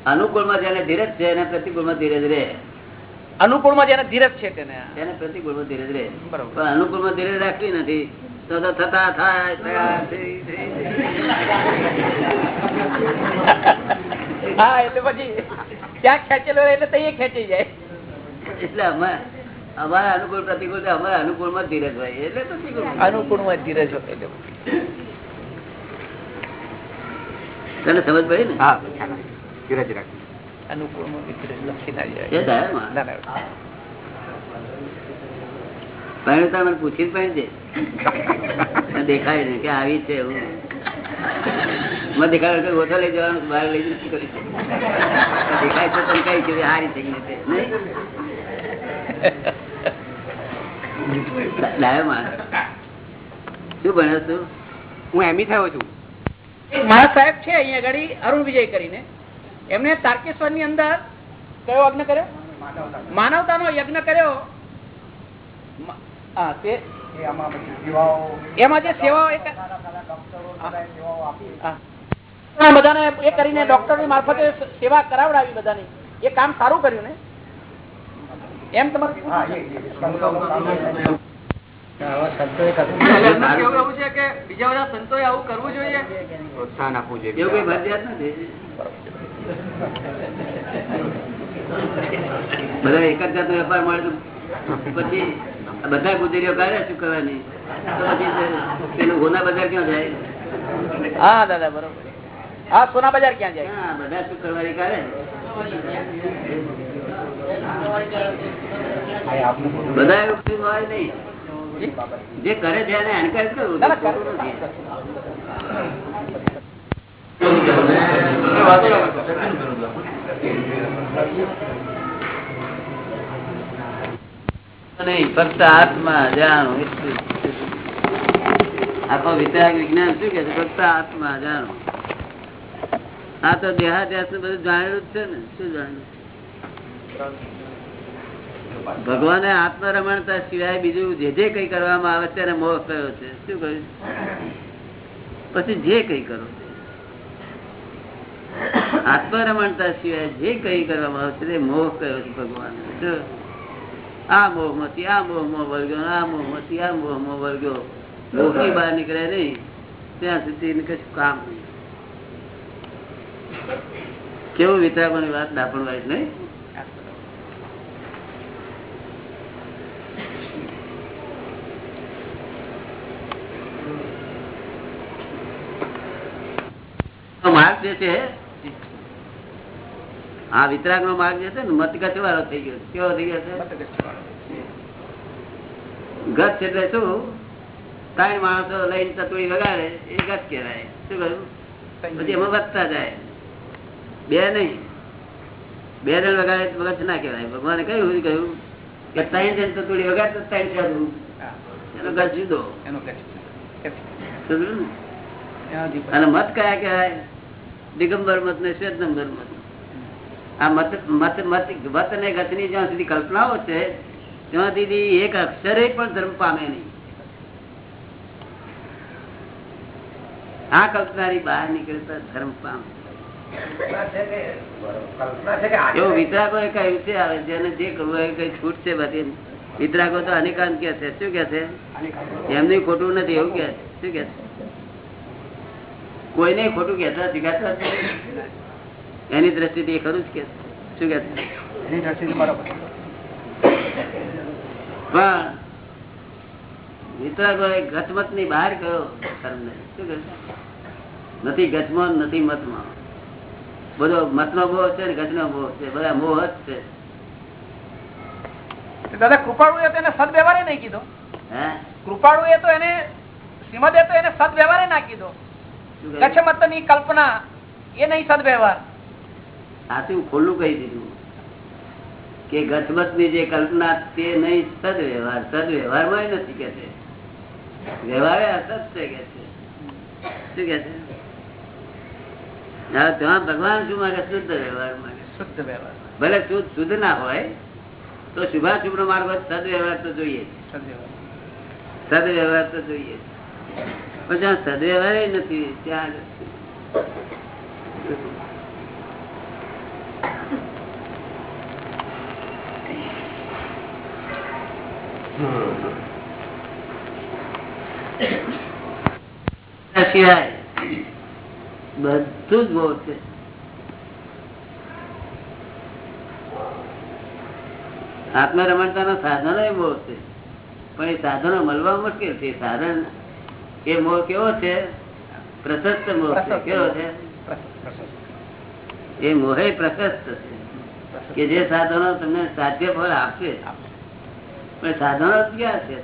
અનુકૂળમાં જેને ધીરજ છે એને પ્રતિકૂળમાં ધીરજ રહે અનુકૂળમાં જેને ધીરજ છે તેને એને પ્રતિકૂળમાં ધીરજ રહે પણ અનુકૂળમાં ધીરજ રાખવી નથી તો તો થતા થાય થયા, થઈ, થઈ, થઈ. હા એટલે પછી ત્યાં ખેંચેલો એટલે તઈ ખેંચી જાય. એટલે અમારા અનુકૂળ પ્રતિકૂળ અમારા અનુકૂળમાં ધીરજ હોય એટલે પ્રતિકૂળ અનુકૂળમાં ધીરજ હોય એટલે. તને સમજ પડી ને? હા. ધીરજ રાખવી અનુકૂળમાં બી ધીરજ લખી ના જાય. મને પૂછી જ દે દેખાય ને કે આવી છે એવું. મને દેખાડે કે ઓછો લઈ જવાનું બહાર લઈ જઈને કરી દેખાય તો તમે કઈ કે હારી થઈ ગઈ? ડાયો માણસ. શું ભણ્યો છું હું એમી થયો છું. મારા સાહેબ છે અહીંયા આગળ, અરુણ વિજય કરીને. એમને તારકેશ્વરની અંદર કયો યજ્ઞ કર્યો? માનવતાનો યજ્ઞ કર્યો. તે- એમાં જે સેવાઓ એક નાના નાના ડોક્ટરો બધાએ સેવાઓ આપી હા. આ બધાને એ કરીને ડોક્ટરની મારફતે સેવા કરાવડાવી બધાની. એ કામ સારું કર્યું ને? એમ તમારે બીજા બધા સંતોએ આવું કરવું જોઈએ? પ્રોત્સાહન આપવું જોઈએ. બધા એક જ વેપાર મળે પછી બધા ગુજરીઓ કાઢે શું કરવાની? તો પછી પેલું ગોના બજાર ક્યાં જાય? હા દાદા બરોબર. હા સોના બજાર ક્યાં જાય? હા, બધા શું કરવાની કાઢે બધું એવું કશું હોય નહીં. જે કરે છે એને એન્કરેજ કરવું ના, ના, ખોટું નથી. નહીં, ફક્ત આત્મા, જાણો આખો વિતરાગ વિજ્ઞાન શું કે ફક્ત આત્મા, જાણો. આ તો દેહાદ્યાસનું બધું જાણેલું જ છે ને. શું જાણ્યું ભગવાને આત્મરમણતા સિવાય બીજું જે જે કઈ કરવામાં આવે તેને મોહ કયો છે? શું કહ્યું? પછી જે કઈ કરો આત્મરમણતા સિવાય જે કઈ કરવામાં આવે છે મોહ કયો છે ભગવાન? આ મોહમાંથી આ મોહમાં વળગ્યો આ મોહમાંથી આ મોહમાં વળગ્યો મોહની બહાર નીકળે નહીં. ત્યાં સુધી કશું કામ નહીં. કેવું વિતરાગોની વાત દાપણ વાળી નહીં? માર્ગ જે છે આ વિતરાગ નો માર્ગ જે છે ને મત ગચ વાળો થઈ ગયો. કેવો થઈ ગયો છે? ગચ એટલે શું? ત્રણ માણસો લઈને તત્વી વગાડે એ ગચ કહેવાય. શું કહ્યું? પછી એમાં વધતા જાય. બે નહીં. બે જણ વગાડે ગચ ના કહેવાય. ભગવાને કહ્યું કહ્યું? કે ત્રણ જણ તત્વી વગાડે તો ત્રણ સાધુ એનો ગચ જુદો. એનો? અને મત કયા કહેવાય? દિગંબર મત ને શ્વેતંબર મત. આ મત મત મત મત અને ગતની જ્યાં સુધી કલ્પનાઓ છે, ત્યાં સુધી એક અક્ષરે પણ ધર્મ પામે નહીં આ કલ્પનાની બહાર નીકળતા ધર્મ પામે એ કહ્યું છે જે કરવું કઈ છૂટ છે બધી વિતરાગો તો કે શું કે છે ખોટું નથી, એવું કે. શું કે છે કોઈને ખોટું કહેતા. એની દ્રષ્ટિથી એ ખરું જ કે શું કે? પણ વિતરાગો એ ગચમતની બહાર કયો ધર્મને? શું કે નથી ગચમાં નથી મતમાં. બધો મતનો મોહ છે ને ગચનો મોહ છે. બધા મોહ જ છે. દાદા કૃપાળુ એ તો એને સદવ્યવહારે નહીં કીધો. હે? કૃપાળુ એ તો એને શ્રીમદે તો એને સદવ્યવહારે ના કીધો. ગચમતની કલ્પના એ નહીં સદવ્યવહાર. સાચું ખોલ્લું કહી દીધું. કે ગચમતની જે કલ્પના તે નહીં સદવ્યવહાર. સદવ્યવહારમાં નથી કે છે. વ્યવહારે અસત છે કે છે. શું કે છે? ત્યાં ભગવાન શું માગે? શુદ્ધ વ્યવહાર માગે. શુદ્ધ વ્યવહાર. ભલે શુદ્ધ શુદ્ધ ના હોય તો શુભાશુભ નો માર્ગ હોય સદવ્યવહાર તો જોઈએ. સદવ્યવહાર. તો જોઈએ. પણ જ્યાં સદવ્યવહાર નથી ત્યાં સિવાય બધું જ બહુ છે. આત્મા રમણતાના સાધનો એ બહુ છે. પણ એ સાધનો મળવા મુશ્કેલ છે. સાધન એ મોહ કેવો છે? પ્રશસ્ત મોહ કેવો છે? એ મોહે પ્રશસ્ત કે જે સાધનો તમને સાધ્ય ફળ આપશે પણ સાધનો ક્યાં છે?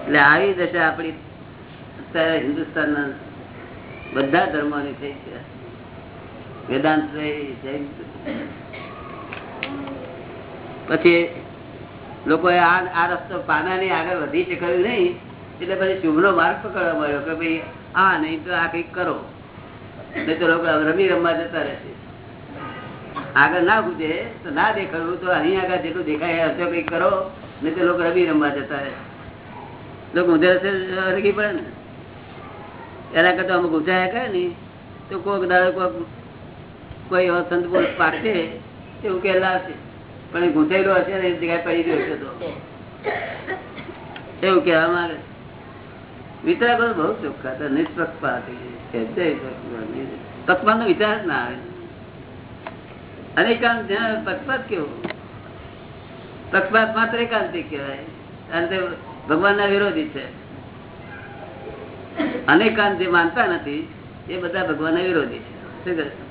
એટલે આવી દશા આપણી અત્યારે હિન્દુસ્તાનના બધા ધર્મોની થઈ છે. વેદાંત પછી લોકોએ આ રસ્તો પાનાની આગળ વધી શકાયું નહીં? એટલે પછી શુભનો માર્ગ પકડવા મળ્યો કે ભાઈ આ નહીં તો આ કંઈક કરો. નહીં તો લોકો રમી રમવા જતા રહેશે આગળ ના પૂછે તો ના દેખાડવું તો અહીં આગળ જેટલું દેખાય હશે કંઈક કરો નહીં તો લોકો રમી રમવા જતા રહે. લોકો ઊંધે રસ્તે રગી પડે ને. એના કરતા અમુક ઊંચાયા કરે ને તો કોઈક દાડો કોઈક કોઈ એવો સંત પુરુષ પાકશે તે ઉકેલ લાવશે. પણ એ ઘૂંસાયેલો હશે ને એ જગ્યાએ પડી ગયો હશે તો. એવું કહેવા માંગે છે. વિતરાગો બહુ ચોખ્ખા હતા નિષ્પક્ષપાત પક્ષપાત નો વિચાર જ ના આવે. અને એકાંત જ્યાં પક્ષપાત કેવું? પક્ષપાત માત્ર એકાંતિક કહેવાય. કારણ કે ભગવાન ભગવાનના વિરોધી છે. અનેકાંત જે માનતા નથી. એ બધા ભગવાન ના વિરોધી છે. શું કહે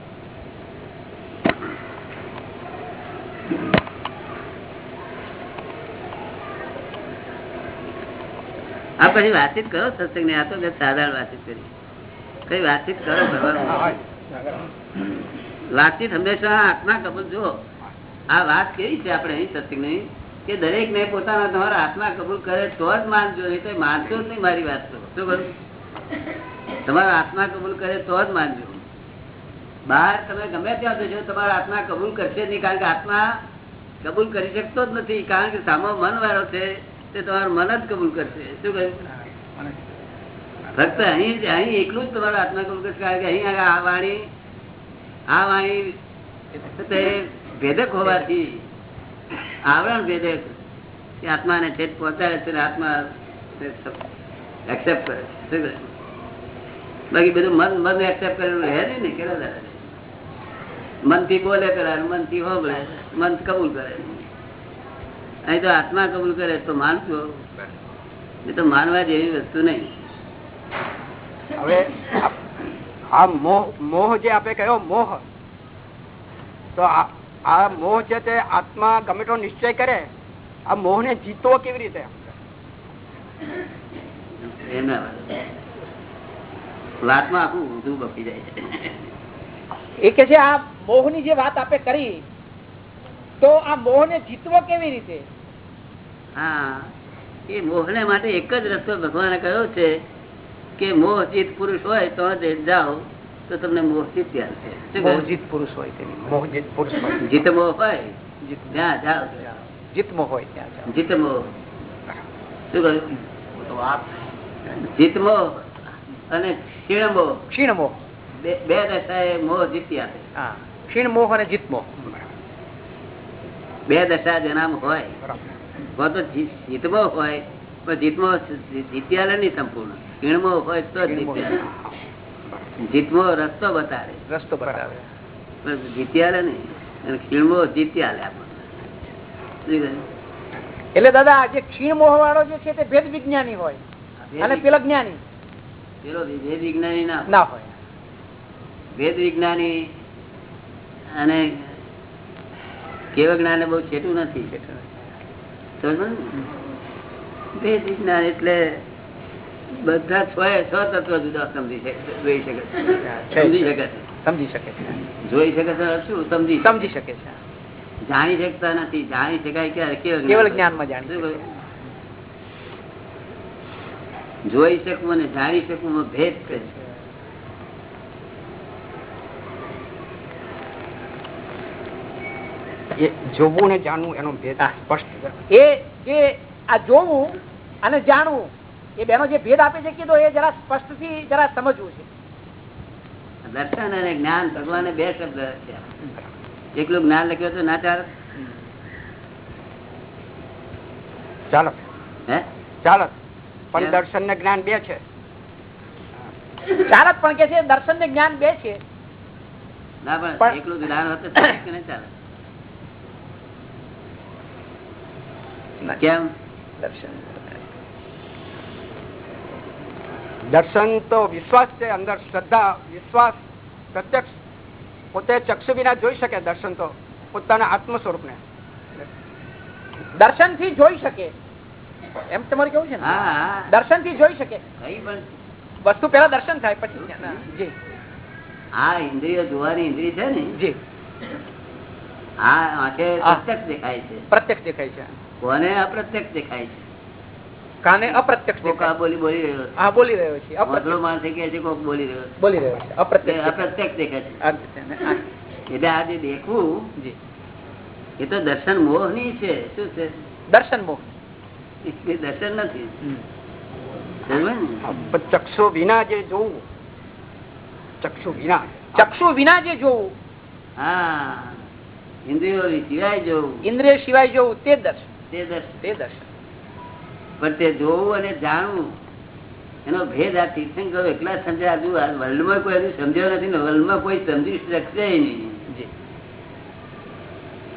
આ પછી વાતચીત કરો સત્સંગ ને આ તો સાધારણ વાતચીત કરી. કઈ વાતચીત કરો વાતચીત હંમેશા આત્મા કબૂલ જો આ વાત કેવી છે આપણે અહીં સત્સંગની કે દરેક ને પોતાના તમારા આત્મા કબૂલ કરે તો જ માનજો નહીં તો માનશો જ નહીં મારી વાત તો. શું કરું તમારા આત્મા કબૂલ કરે તો જ માનજો. બહાર તમે ગમે ત્યાં જશો તમારા આત્મા કબૂલ કરશે નહીં. કારણ કે આત્મા કબૂલ કરી શકતો જ નથી. કારણ કે સામો મન વાળો છે. તે તમારું મન જ કબૂલ કરશે. શું કહ્યું ફક્ત અહીં અહીં એકલું જ તમારું આત્મા કબૂલ કરશે કારણ કે અહીં આ વાણી આ વાણી તે ભેદક હોવાથી આવરણ ભેદક એ આત્માને ઠેઠ પહોંચાડે છે આત્મા એક્સેપ્ટ કરે છે? બાકી બધું મન મન એક્સેપ્ટ કરેલું રહે નહીં ને કેટલા રહે? મનથી બોલે પેલા મનથી હોબળે મન કબૂલ કરે. અહીં તો આત્મા કબૂલ કરે તો માનશો. એ તો માનવા જેવી વસ્તુ નહીં. હવે આ મોહ મોહ જે આપે કયો? મોહ. તો આ- મોહ છે તે આત્મા ગમે તો નિશ્ચય કરે. આ મોહ ને જીતવો કેવી રીતે? વાતમાં આખું ઊંધું બફી જાય છે. એ કે છે આ મોહની જે વાત આપે કરી તો આ મોહ ને જીતવો કેવી રીતે? હા. એ મોહને માટે એક જ રસ્તો ભગવાને કહ્યો છે કે મોહ જીત પુરુષ હોય તો જાઓ તો તમને મોહ જીતી આવશે શું કહ્યું? મોહજીત પુરુષ હોય તેની મોહજીત પુરુષ હોય. જીત મોહ હોય? જ્યાં જાઓ. જીતમો હોય ત્યાં જાઓ. જીત મોહ. શું કહ્યું? જીત મોહ અને ક્ષીણ મોહ. ક્ષીણ મોહ. બે દશાએ મોહ જીતી આપે હા. ક્ષીણ મોહ અને જીતમો બે દશા જેનામાં હોય. હોય તો જીતમો હોય પણ જીતમો જીત્યા નહીં સંપૂર્ણ. ક્ષીણમો હોય તો જ જીતમો રસ્તો બતાવે. રસ્તો બતાવે. પણ જીત્યા નહીં. અને ક્ષીણમો જીતી આલે આપણને એટલે દાદા જે ક્ષીણ મોહ વાળો જે છે તે ભેદ વિજ્ઞાની હોય. અને પેલા જ્ઞાની. પેલો ભેદ વિજ્ઞાની ના હોય. ભેદ વિજ્ઞાની અને કેવ જ્ઞાન બહુ છેટું નથી. સમજો વેદ વિજ્ઞાન એટલે બધા છ છ તત્વ જુદા સમજી શકે જોઈ શકે. સમજી શકે સમજી શકે જોઈ શકે શું? સમજી સમજી શકે છે. જાણી શકતા નથી જાણી શકાય ક્યારે? કેવળ કેવળ જ્ઞાનમાં. જાણી? જોઈ શકવું અને જાણી શકવું ભેદ છે એ જોવું ને જાણવું એનો ભેદ સ્પષ્ટ એ જે આ જોવું અને જાણવું એ બેનો જે ભેદ આપે છે કીધો એ જરા સ્પષ્ટથી જરા સમજવું છે. દર્શન અને જ્ઞાન ભગવાને બે શબ્દ છે એકલું જ્ઞાન લખ્યું હતું ના ચાલ? ચાલો. હે? ચાલો. પણ દર્શન ને જ્ઞાન બે છે. ચાલક પણ કે છે દર્શન ને જ્ઞાન બે છે. ના પણ એકલું જ્ઞાન હતું તો ચાલે કે નહીં ચાલે કેમ? દર્શન. દર્શન તો વિશ્વાસ છે અંદર શ્રદ્ધા વિશ્વાસ પ્રત્યક્ષ. પોતે ચક્ષુ વિના જોઈ શકે દર્શન તો પોતાના આત્મ સ્વરૂપને દર્શનથી જોઈ શકે. એમ તમારે કેવું છે ને? હા હા. દર્શનથી જોઈ શકે. વસ્તુ પેલા દર્શન થાય પછી જ્ઞાન. આ ઇન્દ્રિય જોવાની ઇન્દ્રિય છે ને? જી. આ આંખે હા. પ્રત્યક્ષ દેખાય છે. પ્રત્યક્ષ દેખાય છે. કોને અપ્રત્યક્ષ દેખાય છે? કાને અપ્રત્યક્ષ બોલી બોલી રહ્યો હા બોલી રહ્યો છે અપ્રત્યક્ષ. માણસ કે છે કોક બોલી રહ્યો બોલી રહ્યો છે અપ્રત્યક્ષ અપ્રત્યક્ષ દેખાય છે. એટલે આ જે દેખવું એ તો દર્શન મોહની છે. શું છે? દર્શન મોહ. એ દર્શન નથી. ચક્ષુ વિના જે જોવું ચક્ષુ વિના. ચક્ષુ વિના જે જોવું હા ઇન્દ્રિયો સિવાય જોવું. ઇન્દ્રિય સિવાય જોવું તે દર્શન. તે દર્શન. પણ તે જોવું અને જાણવું એનો ભેદ આ તીર્થંકરો એકલા સમજ્યા હજુ આ વર્લ્ડમાં કોઈ હજુ સમજ્યો નથી ને વર્લ્ડમાં કોઈ સમજી શકશે નહીં.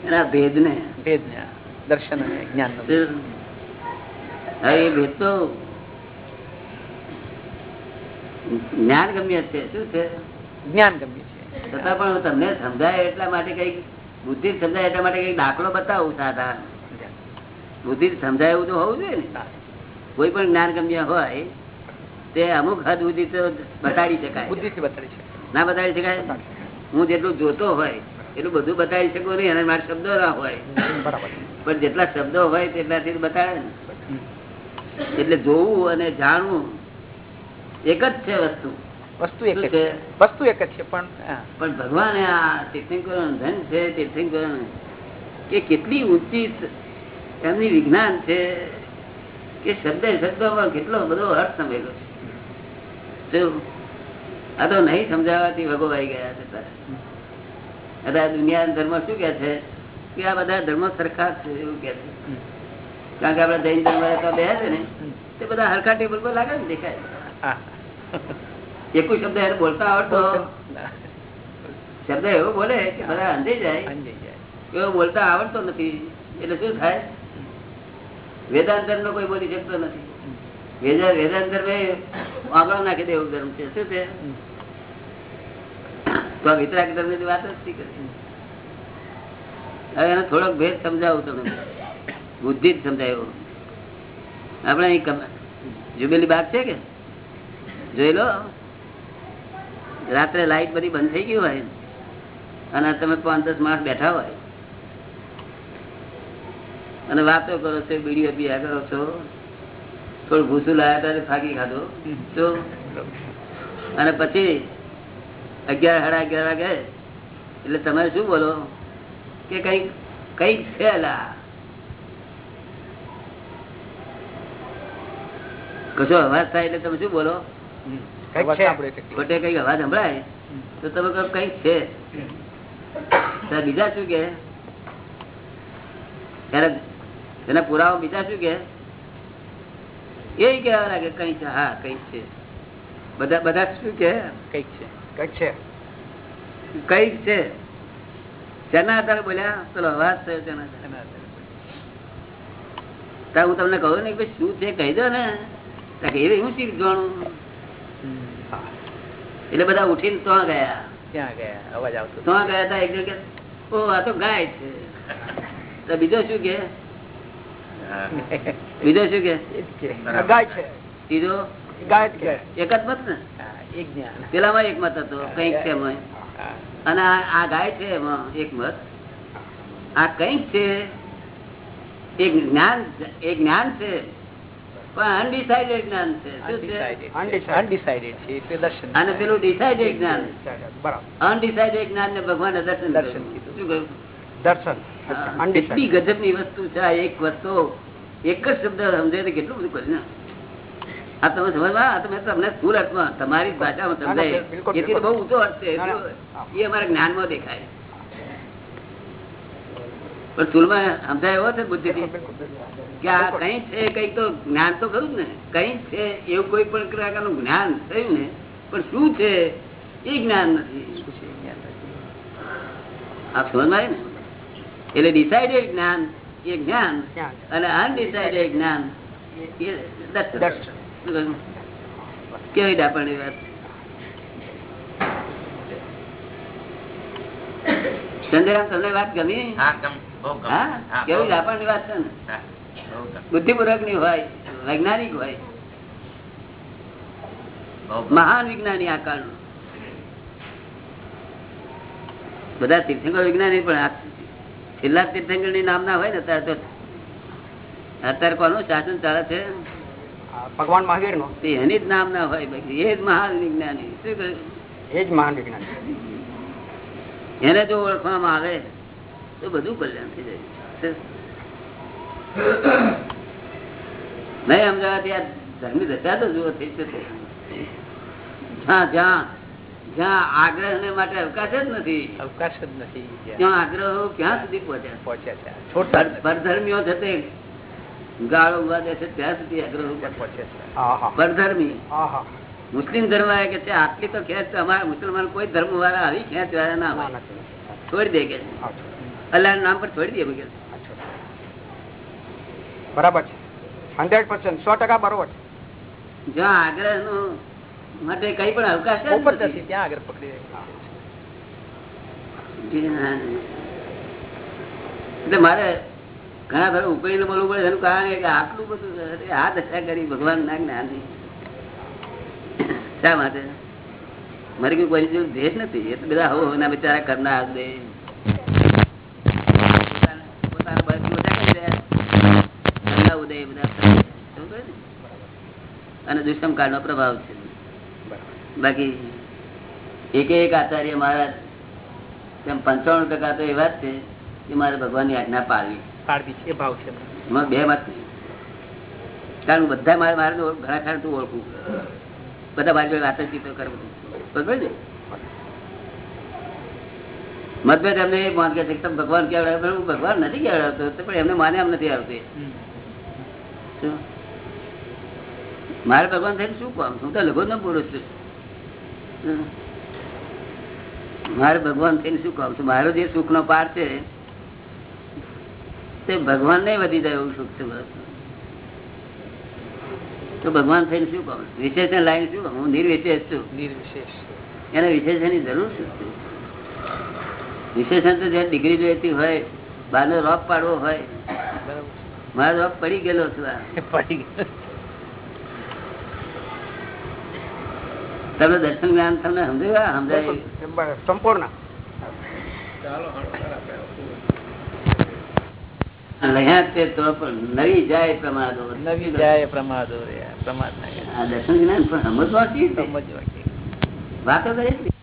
એના ભેદને. ભેદ ને દર્શન જ્ઞાન હવે એ ભેદ તો જ્ઞાન ગમ્ય છે. શું છે? જ્ઞાન ગમ્ય છે. છતાં પણ હું તમને સમજાય એટલા માટે કંઈક બુદ્ધિ સમજાય એટલા માટે કંઈક દાખલો બતાવું સાધારણ બુદ્ધિ સમજાય એવું તો હોવું જોઈએ ને. કોઈ પણ જ્ઞાન ગમ્ય હોય તે અમુક હદ સુધી તો બતાડી શકાય. બુદ્ધિ બતાડી ના બતાડી શકાય? હું જેટલું જોતો હોય એટલું બધું બતાવી શકું નહીં અને મારા શબ્દો ના હોય. પણ જેટલા શબ્દો હોય તેટલાથી બતાવે ને. એટલે જોવું અને જાણવું એક જ છે વસ્તુ. વસ્તુ એક જ છે? વસ્તુ એક જ છે પણ પણ ભગવાને આ તીર્થંકરો ધન છે તીર્થંકરો એ કેટલી ઊંચી એમની વિજ્ઞાન છે કે શબ્દ શબ્દોમાં કેટલો બધો અર્થ સમયેલો છે. આ તો નહીં સમજાવવાથી ભગવાઈ ગયા છે તારે. દુનિયા ધર્મ શું કે છે? કે આ બધા ધર્મો સરખા છે એવું કે છે. કારણ કે આપડે જૈન ધર્મ બે છે ને તે બધા હરખા ટેબલ પર લાગે ને દેખાય. એકું શબ્દ એને બોલતા આવડતો. શબ્દ એવો બોલે કે બધા અંધે જાય. જાય. એવો બોલતા આવડતો નથી. એટલે શું થાય? વેદાંતર નો કોઈ બોલી શકતો નથી. વેદા વેદાંતર આગળ નાખી દે એવું ધર્મ છે. શું છે? તો આ વિતરાગ ધર્મની વાત જ નથી હવે એનો થોડોક ભેદ સમજાવું તમે. બુદ્ધિ જ સમજાયો આપણે અહીં જુબેલી બાગ છે કે? જોઈ લો. રાત્રે લાઈટ બધી બંધ થઈ ગઈ હોય. અને તમે પાંચ દસ માણસ બેઠા હોય. અને વાતો કરો છો બીડીઓ પીયા કરો છો. થોડું ભૂસું લાયા ત્યારે ફાકી ખાધો. તો? અને પછી અગિયાર સાડા અગિયાર વાગે એટલે તમે શું બોલો? કે કંઈક કંઈક છે કશો અવાજ થાય એટલે તમે શું બોલો? ખોટે કંઈક અવાજ સંભળાય તો તમે કહો કંઈક છે. ત્યારે બીજા શું કે? ત્યારે તેના પુરાવો બીજા શું કે? એ કહેવા લાગે કઈ છે હા કઈ છે. બધા બધા શું કે? કંઈક છે કંઈક છે. કંઈક છે. શેના આધારે બોલ્યા? ચલો અવાજ થયો તેના આધારે? હું તમને કહું ને કે ભાઈ શું છે કહી દો ને. એવી હું શીખ જાણું? એટલે બધા ઉઠીને તો ગયા. ત્યાં ગયા અવાજ આવતો તો ગયા હતા એક જગ્યા કે ઓ આ તો ગાય છે. તો બીજો શું કે? બીજો શું કે? ત્રીજો? એક જ મત ને? એક જ્ઞાન. પેલામાં એક મત હતો કંઈક છે અને આ ગાય છે એમાં એક મત. આ કંઈક છે એક જ્ઞાન એક જ્ઞાન છે પણ અનડિસાઇડેડ જ્ઞાન છે. અને પેલું ડિસાઇડેડ જ્ઞાન. બરાબર. અનડિસાઇડેડ જ્ઞાન ને ભગવાન દર્શન દર્શન કીધું. કીધું. શું કહ્યું? દર્શન. હા, ગજબની વસ્તુ છે એક વસ્તુ એક જ શબ્દ સમજાય તો કેટલું બધું કરી આ તમે સમજવા તમે તમને સ્થુલ અર્થમાં તમારી ભાષામાં સમજાય. એથી બહુ ઊંચો અર્થ છે. એ અમારા જ્ઞાનમાં દેખાય. પણ સ્થુલમાં સમજાય એવો છે બુદ્ધિ કે આ કઈ છે કઈ તો જ્ઞાન તો ખરું ને. કઈ છે એવું કોઈ પણ પ્રકારનું જ્ઞાન થયું ને પણ શું છે એ જ્ઞાન નથી. આ સમજમાં આવે ને એટલે ડિસાઇડેડ જ્ઞાન એ જ્ઞાન. અને અનડિસાઇડેડ જ્ઞાન? કેવી ડાપણની વાત? ચંદ્રરામ તમને વાત ગમી? હા કેવી ડાપણની વાત છે ને. બુદ્ધિપૂર્વકની હોય વૈજ્ઞાનિક હોય. મહાન વિજ્ઞાની આ કાળનું. બધા તીર્થંકર વિજ્ઞાની પણ આ છેલ્લા તીર્થંકરની નામ ના હોય ને અત્યારે તો અત્યારે કોનું શાસન ચાલે છે? ભગવાન મહાવીરનું એની જ નામ ના હોય એ જ મહાન વિજ્ઞાની. શું કહ્યું એ જ મહાન વિજ્ઞાની. એને જો ઓળખવામાં આવે તો બધું કલ્યાણ થઈ જાય. નહીં અમદાવાદ ધર્મની દશા તો જુઓ થઈ છે. જ્યાં જ્યાં જ્યાં આગ્રહ માટે અવકાશ જ નથી. અવકાશ જ નથી ત્યાં આગ્રહ ક્યાં સુધી પહોંચ્યા પહોંચ્યા છે પરધર્મીઓ થતે ગાળો ઊભા દે છે ત્યાં સુધી આગ્રહ પહોંચ્યા છે. પરધર્મી મુસ્લિમ ધર્મ વાળા કે છે આટલી તો ખેંચ અમારા મુસલમાન કોઈ ધર્મ વાળા આવી ખેંચ વાળા ના હોય. છોડી દે કે છે. નામ પર છોડી દે કે બરાબર છે. હંડ્રેડ પર્સન્ટ સો ટકા બરોબર છે. જ્યાં આગ્રહનું માટે કઈ પણ અવકાશ નથી. ત્યાં આગળ પકડી એટલે મારે ઘણા બધા ઉકેલીને બોલવું પડે એનું કારણ કે આટલું બધું આ દશા કરી ભગવાન ના જ્ઞાન શા માટે? મારે કોઈ કોઈ જેવું દેશ નથી એ તો બધા હવે ના બિચારા કરનાર દે પોતાના કરી રહ્યા. ઉદય બધા? અને દુષ્કમ કાળ નો? પ્રભાવ છે. બાકી એક એક આચાર્ય મહારાજ તેમ પંચાણું ટકા તો એવા જ છે કે મારે ભગવાનની આજ્ઞા પાડવી પાડવી છે ભાવ છે. એમાં બે મત નહીં કારણ બધા મારે મારે ઘણા ખરા તું ઓળખું. બધા મારી જોડે ચિત્ર કરે બધું. બરોબર ને? મતભેદ એમને એ માન કે છે તમે ભગવાન કેવડાવે હું ભગવાન નથી કેવડાવતો તો પણ એમને માને એમ નથી આવતું? મારે ભગવાન થઈને શું કામ? હું તો લઘુત્તમ પુરુષ છું. મારે ભગવાન થઈને શું કહું છું? મારો જે સુખ નો પાર છે તે ભગવાન ને વધી જાય એવું સુખ છે તો ભગવાન થઈને શું કહું? વિશેષણ લાઈન શું? હું નિર્વિશેષ છું. નિર્વિશેષ. એને વિશેષ જરૂર શું વિશેષણ તો જે ડિગ્રી જોઈતી હોય બહારનો રોપ પાડવો હોય મારો રોપ પડી ગયેલો છું પડી ગયેલો. તમે દર્શન જ્ઞાન તમને સમજાયું? સમજાય? સંપૂર્ણ. પ્રમાદ. પ્રમાદ દર્શન જ્ઞાન પણ સમજવા વાતો કરે